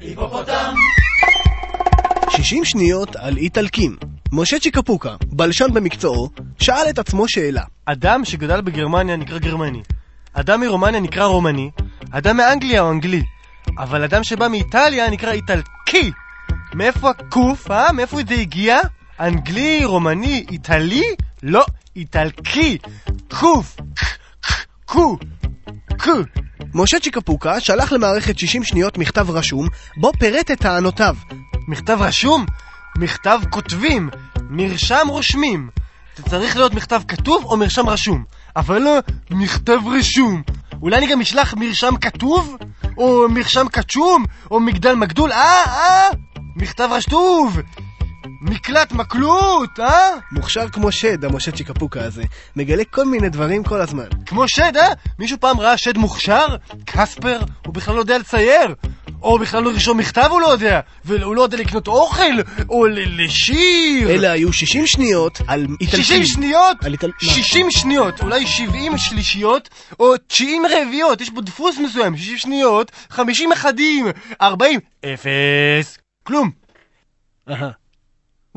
היפופוטם! 60 שניות על איטלקים. משה צ'יקפוקה, בלשן במקצועו, שאל את עצמו שאלה. אדם שגדל בגרמניה נקרא גרמני. אדם מרומניה נקרא רומני. אדם מאנגליה הוא אנגלי. אבל אדם שבא מאיטליה נקרא איטלקי. מאיפה הקוף, אה? מאיפה זה הגיע? אנגלי, רומני, איטלי? לא, איטלקי. קוף, קו, קו. משה צ'יקפוקה שלח למערכת 60 שניות מכתב רשום, בו פירט את טענותיו. מכתב רשום? מכתב כותבים, מרשם רושמים. זה צריך להיות מכתב כתוב או מרשם רשום, אבל לא מכתב רשום. אולי אני גם אשלח מרשם כתוב? או מרשם קצ'ום? או מגדל מגדול? אה, אה! מכתב רשתוב! מקלט מקלוט, אה? מוכשר כמו שד, המשה צ'יקפוקה הזה. מגלה כל מיני דברים כל הזמן. כמו שד, אה? מישהו פעם ראה שד מוכשר? קספר? הוא בכלל לא יודע לצייר. או בכלל לא לרשום מכתב הוא לא יודע. והוא לא יודע לקנות אוכל, או לשיר. אלה היו 60 שניות על איטלקים. 60 שניות? על איטל... 60 שניות, אולי 70 שלישיות, או 90 רביעיות, יש פה דפוס מסוים, 60 שניות, 50 אחדים, 40, אפס, כלום. אהה.